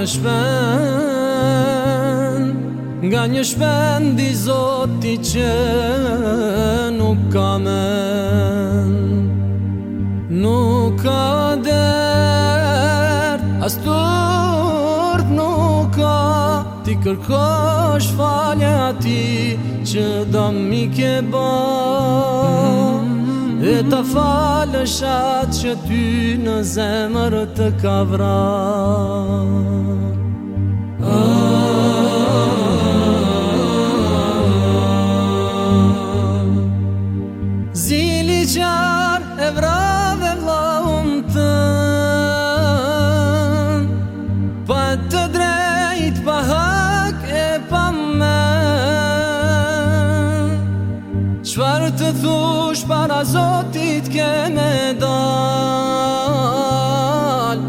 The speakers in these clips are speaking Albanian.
një shpend Nga një shpend i zoti që nuk ka Nuk ka der, as nuk ka Ti kërkosh falja ti që do m'i ke ba E ta falësh që ty në zemër të ka vran të thush para Zotit kene dal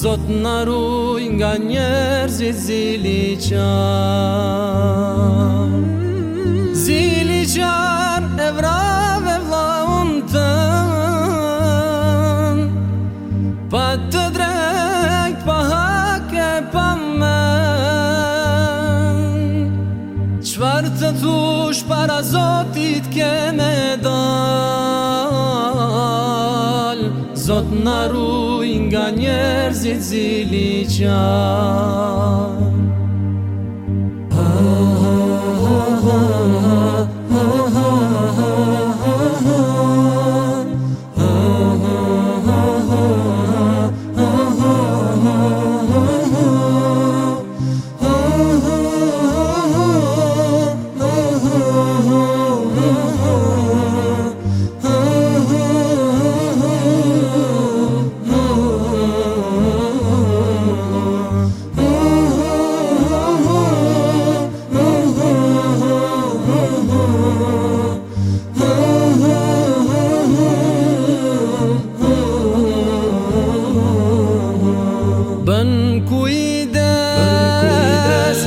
Zot në ruj nga njerëzit zili qan Zili qan e vrave vla Qfarë të tush para Zotit keme dal Zot në ruj nga njerëzit zili qanë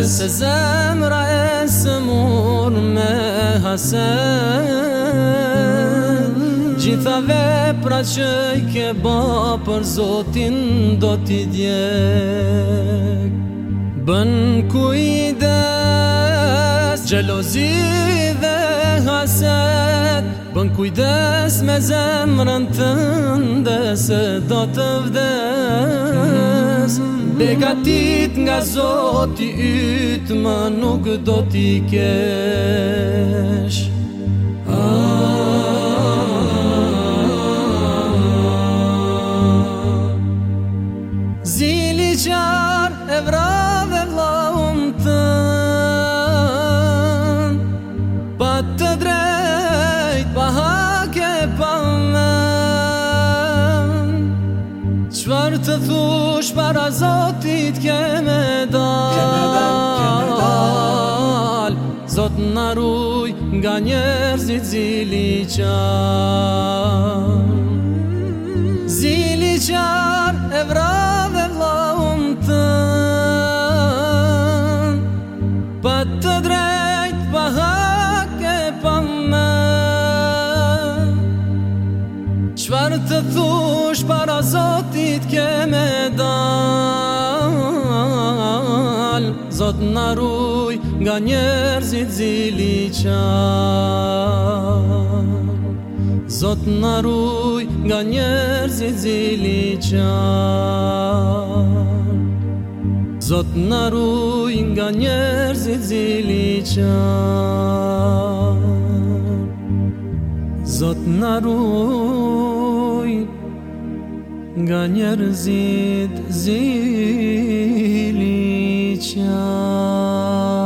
Se zemra e se mur me hasen Gjitha vepra që i ke ba për zotin do t'i djek Bën ku i des, gjelozi dhe hasen Bën kujdes me zemrën tënde se do të vdes Begatit nga zoti ytë më nuk do t'i kesh Ah thush para Zotit kje me dal Zot në arruj nga njerëzit zili qar Zili qar e dhe vla unë të Pa të drejt pa hajt të thush para zotit ke dal Zot në ruj nga njerëzit zili qan Zot në ruj nga njerëzit zili qan Zot në ruj nga njerëzit zili qan Zot në ruj Nga njerëzit zili qaj